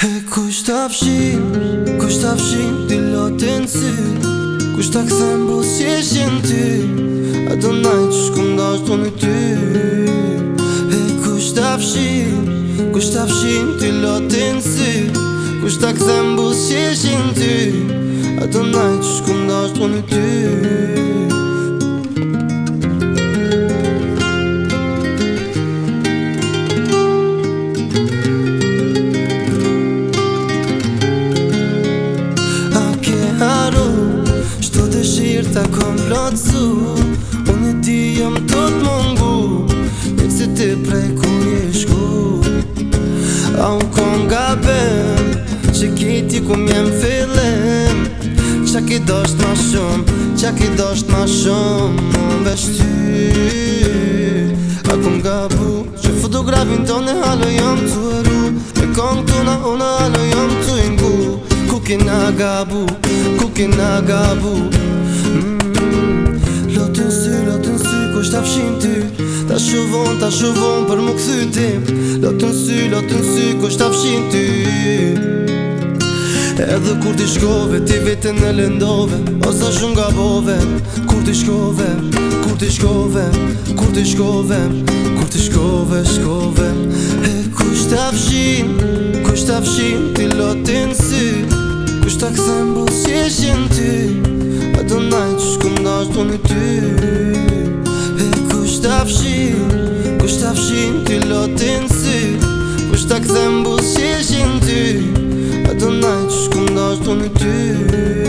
E kusht të fshim, kusht të fshim t'i lotin si Kusht të këthem bu si e shen ty A do naj që shkum da është unë ty E kusht të fshim, kusht të fshim t'i lotin si Kusht të këthem bu si e shen ty A do naj që shkum da është unë ty të prej ku një shku A u kon nga ben Që kiti ku mjë më fillen Qa ki dosht ma shumë Qa ki dosht ma shumë Më më A ku nga bu Që fotografin të në halë jam të vëru Me kon të na unë halë jam të ingu Ku ki nga gabu Ku ki nga gabu mm, Lotën sy, lotën sy, ku ti ty shuvon, ta shuvon për më këthytim Lo të nësy, lo të nësy, ku shtafshin afshin ty Edhe kur t'i shkove, ti vetën në lëndove Osa shumë nga bove, kur t'i shkove, kur t'i shkove, kur t'i shkove, kur t'i shkove, shkove, E ku shtafshin, ku shtafshin, ti lo sy nësy Ku është të si bësjeshin ty, e të nëjtë, shkëm dashtë, unë ty ty lotin sy Pushta këthem bu si shin ty Ato naj që shkum dash të në ty